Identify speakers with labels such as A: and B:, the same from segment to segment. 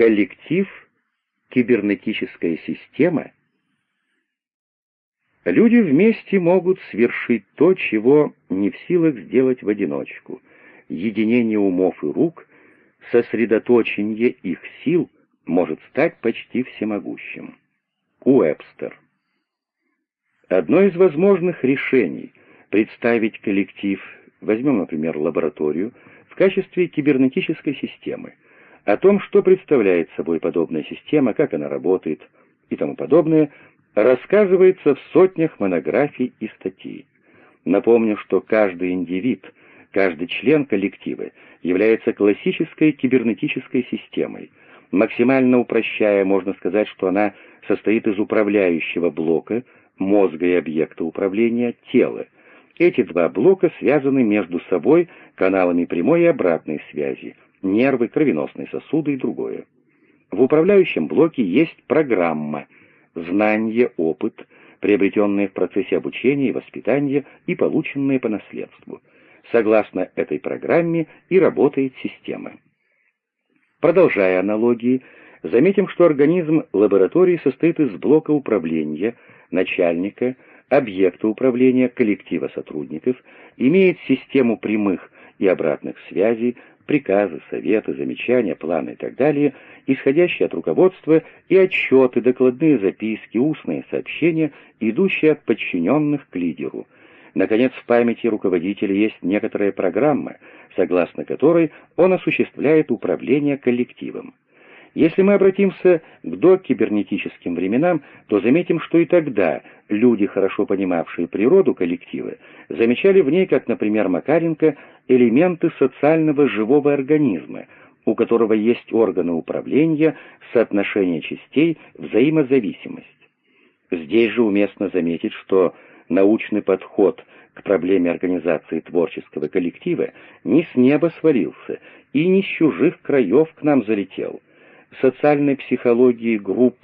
A: Коллектив — кибернетическая система. Люди вместе могут свершить то, чего не в силах сделать в одиночку. Единение умов и рук, сосредоточение их сил может стать почти всемогущим. Уэбстер. Одно из возможных решений — представить коллектив, возьмем, например, лабораторию, в качестве кибернетической системы, о том, что представляет собой подобная система, как она работает и тому подобное, рассказывается в сотнях монографий и статей. Напомню, что каждый индивид, каждый член коллектива является классической кибернетической системой. Максимально упрощая, можно сказать, что она состоит из управляющего блока, мозга и объекта управления, тела. Эти два блока связаны между собой каналами прямой и обратной связи, нервы, кровеносные сосуды и другое. В управляющем блоке есть программа, знание, опыт, приобретенные в процессе обучения и воспитания и полученные по наследству. Согласно этой программе и работает система. Продолжая аналогии, заметим, что организм лаборатории состоит из блока управления, начальника, объекта управления, коллектива сотрудников, имеет систему прямых и обратных связей, приказы, советы, замечания, планы и так далее, исходящие от руководства и отчеты, докладные записки, устные сообщения, идущие от подчиненных к лидеру. Наконец, в памяти руководителя есть некоторая программа, согласно которой он осуществляет управление коллективом. Если мы обратимся к докибернетическим временам, то заметим, что и тогда люди, хорошо понимавшие природу коллектива, замечали в ней, как, например, Макаренко, элементы социального живого организма, у которого есть органы управления, соотношение частей, взаимозависимость. Здесь же уместно заметить, что научный подход к проблеме организации творческого коллектива не с неба свалился и не с чужих краев к нам залетел – социальной психологией групп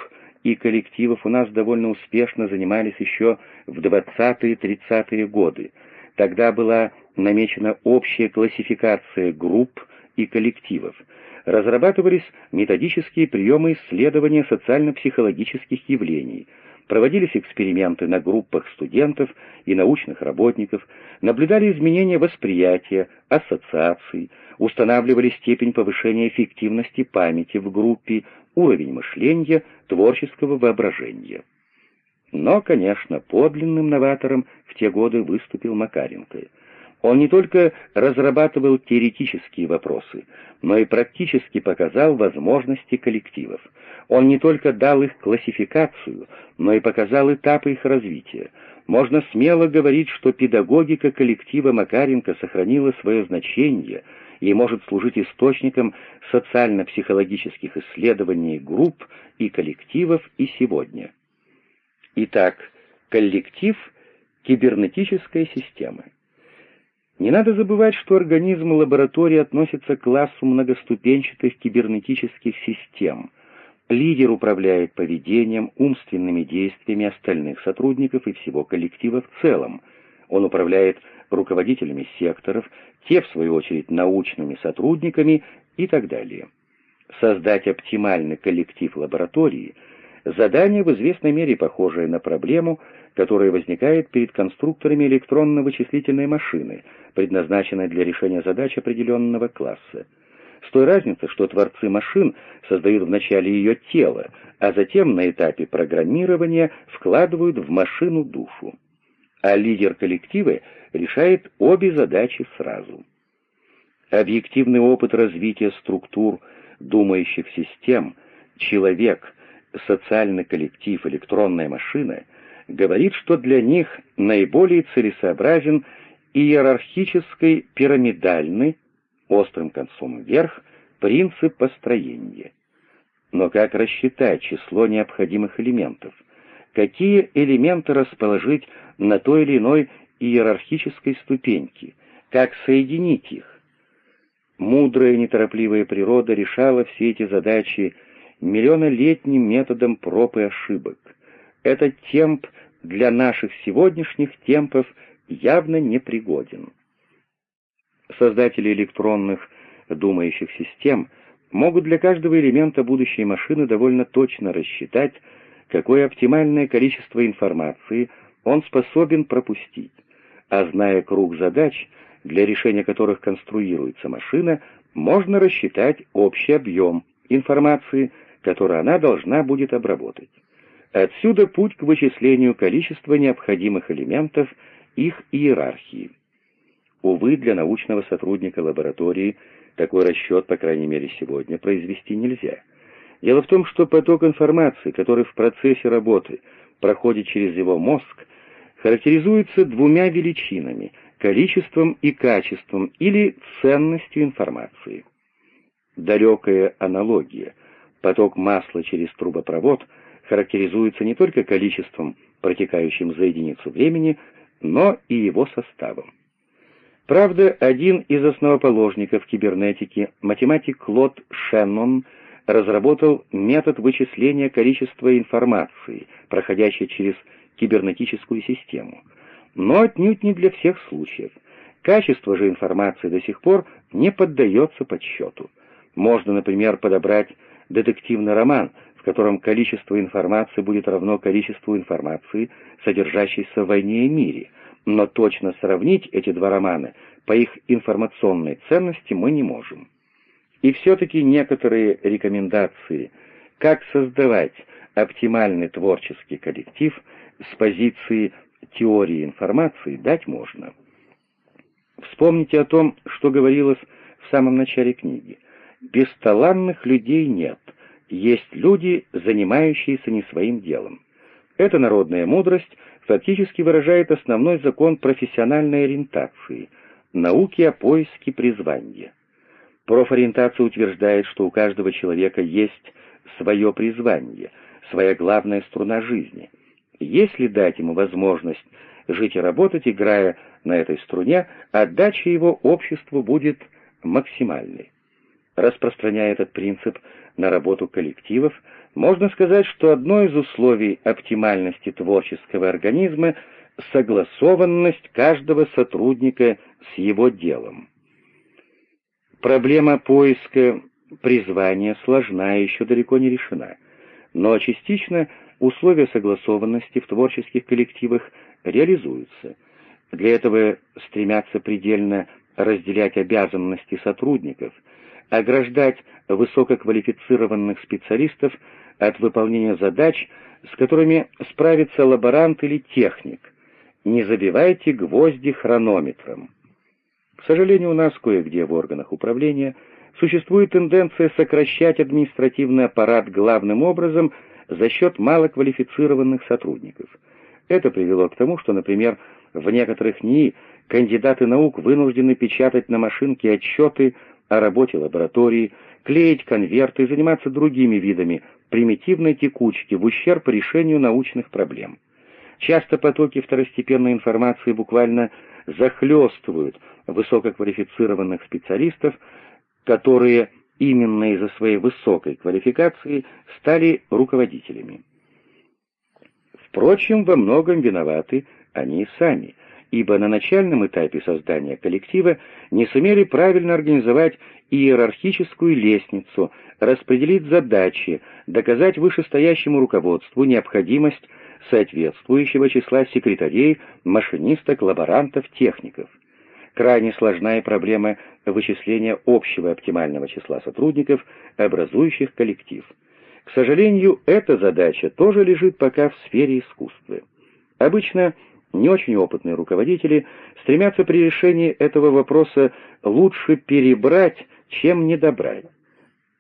A: и коллективов у нас довольно успешно занимались еще в 20-30-е годы. Тогда была намечена общая классификация групп и коллективов. Разрабатывались методические приемы исследования социально-психологических явлений, проводились эксперименты на группах студентов и научных работников, наблюдали изменения восприятия, ассоциаций, устанавливали степень повышения эффективности памяти в группе, уровень мышления, творческого воображения. Но, конечно, подлинным новатором в те годы выступил Макаренко. Он не только разрабатывал теоретические вопросы, но и практически показал возможности коллективов. Он не только дал их классификацию, но и показал этапы их развития. Можно смело говорить, что педагогика коллектива Макаренко сохранила свое значение – и может служить источником социально-психологических исследований групп и коллективов и сегодня. Итак, коллектив кибернетической системы. Не надо забывать, что организм лаборатории относится к классу многоступенчатых кибернетических систем. Лидер управляет поведением, умственными действиями остальных сотрудников и всего коллектива в целом. Он управляет руководителями секторов, те, в свою очередь, научными сотрудниками и так далее. Создать оптимальный коллектив лаборатории – задание в известной мере похожее на проблему, которая возникает перед конструкторами электронно-вычислительной машины, предназначенной для решения задач определенного класса. С той разницей, что творцы машин создают вначале ее тело, а затем на этапе программирования вкладывают в машину душу а лидер коллектива решает обе задачи сразу. Объективный опыт развития структур думающих систем, человек, социальный коллектив, электронная машина говорит, что для них наиболее целесообразен иерархический пирамидальный, острым концом вверх, принцип построения. Но как рассчитать число необходимых элементов? Какие элементы расположить на той или иной иерархической ступеньке, как соединить их. Мудрая неторопливая природа решала все эти задачи миллионолетним методом проб и ошибок. Этот темп для наших сегодняшних темпов явно непригоден. Создатели электронных думающих систем могут для каждого элемента будущей машины довольно точно рассчитать, какое оптимальное количество информации он способен пропустить, а зная круг задач, для решения которых конструируется машина, можно рассчитать общий объем информации, который она должна будет обработать. Отсюда путь к вычислению количества необходимых элементов их иерархии. Увы, для научного сотрудника лаборатории такой расчет, по крайней мере сегодня, произвести нельзя. Дело в том, что поток информации, который в процессе работы проходит через его мозг, характеризуется двумя величинами — количеством и качеством или ценностью информации. Далекая аналогия. Поток масла через трубопровод характеризуется не только количеством, протекающим за единицу времени, но и его составом. Правда, один из основоположников кибернетики, математик Клод Шеннон, разработал метод вычисления количества информации, проходящей через кибернетическую систему — но отнюдь не для всех случаев. Качество же информации до сих пор не поддается подсчету. Можно, например, подобрать детективный роман, в котором количество информации будет равно количеству информации, содержащейся в «Войне и мире», но точно сравнить эти два романа по их информационной ценности мы не можем. И все-таки некоторые рекомендации, как создавать оптимальный творческий коллектив с позиции теории информации дать можно. Вспомните о том, что говорилось в самом начале книги. Бесталанных людей нет, есть люди, занимающиеся не своим делом. Эта народная мудрость фактически выражает основной закон профессиональной ориентации, науки о поиске призвания. Профориентация утверждает, что у каждого человека есть свое призвание, своя главная струна жизни — если дать ему возможность жить и работать, играя на этой струне, отдача его обществу будет максимальной. Распространяя этот принцип на работу коллективов, можно сказать, что одно из условий оптимальности творческого организма — согласованность каждого сотрудника с его делом. Проблема поиска призвания сложна и еще далеко не решена, но частично — условия согласованности в творческих коллективах реализуются. Для этого стремятся предельно разделять обязанности сотрудников, ограждать высококвалифицированных специалистов от выполнения задач, с которыми справится лаборант или техник. Не забивайте гвозди хронометром. К сожалению, у нас кое-где в органах управления существует тенденция сокращать административный аппарат главным образом – за счет малоквалифицированных сотрудников. Это привело к тому, что, например, в некоторых НИИ кандидаты наук вынуждены печатать на машинке отчеты о работе лаборатории, клеить конверты и заниматься другими видами примитивной текучки в ущерб решению научных проблем. Часто потоки второстепенной информации буквально захлестывают высококвалифицированных специалистов, которые именно из-за своей высокой квалификации стали руководителями. Впрочем, во многом виноваты они сами, ибо на начальном этапе создания коллектива не сумели правильно организовать иерархическую лестницу, распределить задачи, доказать вышестоящему руководству необходимость соответствующего числа секретарей, машинисток, лаборантов, техников – крайне сложная проблема вычисления общего оптимального числа сотрудников, образующих коллектив. К сожалению, эта задача тоже лежит пока в сфере искусства. Обычно не очень опытные руководители стремятся при решении этого вопроса лучше перебрать, чем недобрать.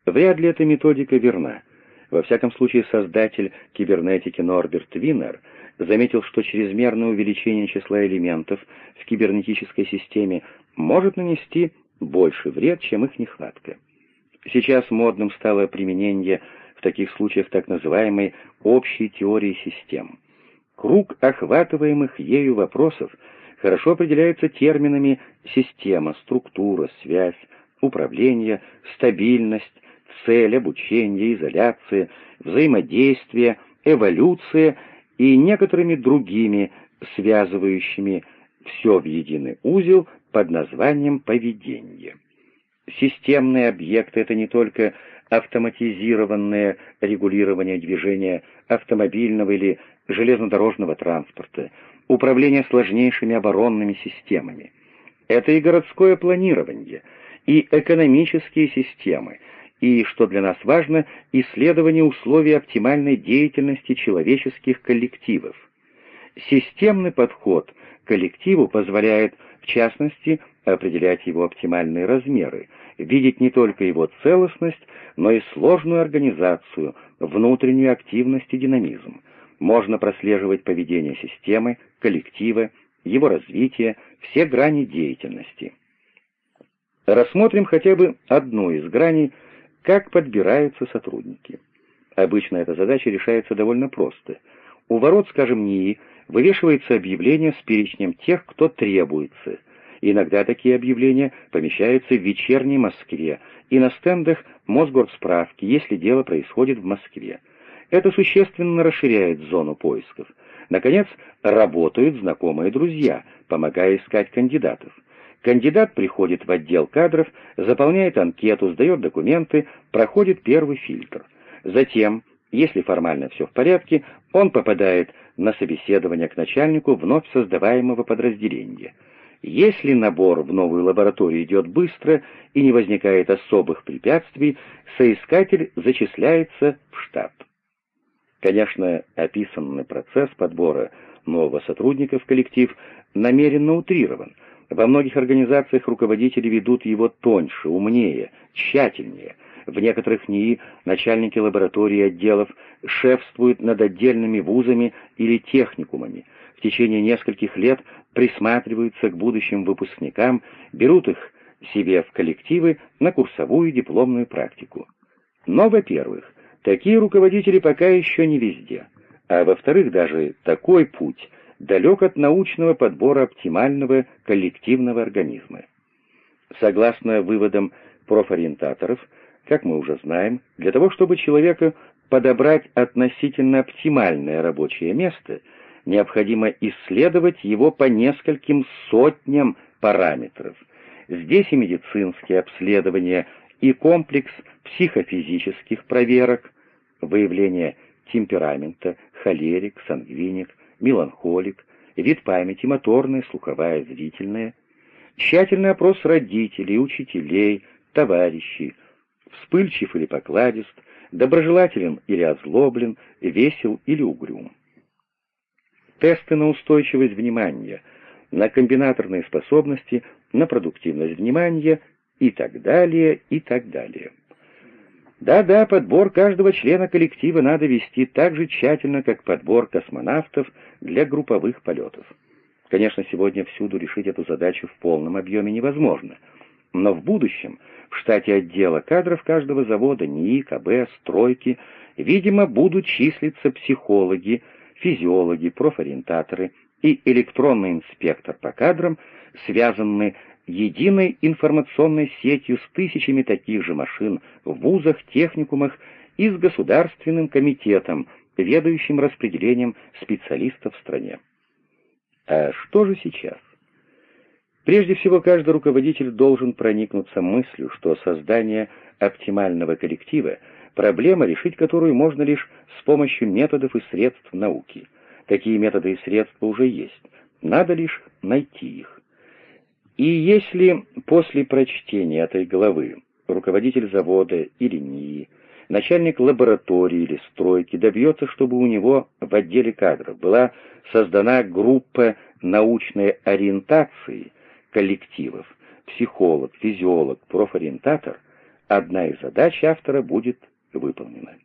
A: Вряд ли эта методика верна. Во всяком случае, создатель кибернетики Норберт Виннер – заметил, что чрезмерное увеличение числа элементов в кибернетической системе может нанести больше вред, чем их нехватка. Сейчас модным стало применение в таких случаях так называемой общей теории систем. Круг охватываемых ею вопросов хорошо определяется терминами система, структура, связь, управление, стабильность, цель, обучение, изоляция, взаимодействие, эволюция и некоторыми другими, связывающими все в единый узел под названием поведение. Системные объекты — это не только автоматизированное регулирование движения автомобильного или железнодорожного транспорта, управление сложнейшими оборонными системами. Это и городское планирование, и экономические системы, и, что для нас важно, исследование условий оптимальной деятельности человеческих коллективов. Системный подход к коллективу позволяет, в частности, определять его оптимальные размеры, видеть не только его целостность, но и сложную организацию, внутреннюю активность и динамизм. Можно прослеживать поведение системы, коллектива, его развитие, все грани деятельности. Рассмотрим хотя бы одну из граней, как подбираются сотрудники. Обычно эта задача решается довольно просто. У ворот, скажем, НИИ вывешивается объявление с перечнем тех, кто требуется. Иногда такие объявления помещаются в вечерней Москве и на стендах Мосгорсправки, если дело происходит в Москве. Это существенно расширяет зону поисков. Наконец, работают знакомые друзья, помогая искать кандидатов. Кандидат приходит в отдел кадров, заполняет анкету, сдает документы, проходит первый фильтр. Затем, если формально все в порядке, он попадает на собеседование к начальнику вновь создаваемого подразделения. Если набор в новую лабораторию идет быстро и не возникает особых препятствий, соискатель зачисляется в штаб. Конечно, описанный процесс подбора нового сотрудника в коллектив намеренно утрирован. Во многих организациях руководители ведут его тоньше, умнее, тщательнее – в некоторых НИИ начальники лабораторий отделов шефствуют над отдельными вузами или техникумами. В течение нескольких лет присматриваются к будущим выпускникам, берут их себе в коллективы на курсовую дипломную практику. Но, во-первых, такие руководители пока еще не везде, а во-вторых, даже такой путь далек от научного подбора оптимального коллективного организма. Согласно выводам профориентаторов, как мы уже знаем, для того, чтобы человека подобрать относительно оптимальное рабочее место, необходимо исследовать его по нескольким сотням параметров. Здесь и медицинские обследования, и комплекс психофизических проверок, выявление темперамента, холерик, сангвиник, меланхолик, вид памяти моторная, слуховая, зрительная, тщательный опрос родителей, учителей, товарищей, вспыльчив или покладист, доброжелателен или озлоблен, весел или угрюм. Тесты на устойчивость внимания, на комбинаторные способности, на продуктивность внимания и так далее, и так далее. Да-да, подбор каждого члена коллектива надо вести так же тщательно, как подбор космонавтов для групповых полетов. Конечно, сегодня всюду решить эту задачу в полном объеме невозможно — но в будущем в штате отдела кадров каждого завода НИИ, КБ, стройки, видимо, будут числиться психологи, физиологи, профориентаторы и электронный инспектор по кадрам, связанные единой информационной сетью с тысячами таких же машин в вузах, техникумах и с государственным комитетом, ведающим распределением специалистов в стране. А что же сейчас? Прежде всего, каждый руководитель должен проникнуться мыслью, что создание оптимального коллектива — проблема, решить которую можно лишь с помощью методов и средств науки. Такие методы и средства уже есть, надо лишь найти их. И если после прочтения этой главы руководитель завода или НИИ, начальник лаборатории или стройки добьется, чтобы у него в отделе кадров была создана группа научной ориентации, коллективов, психолог, физиолог, профориентатор, одна из задач автора будет выполнена.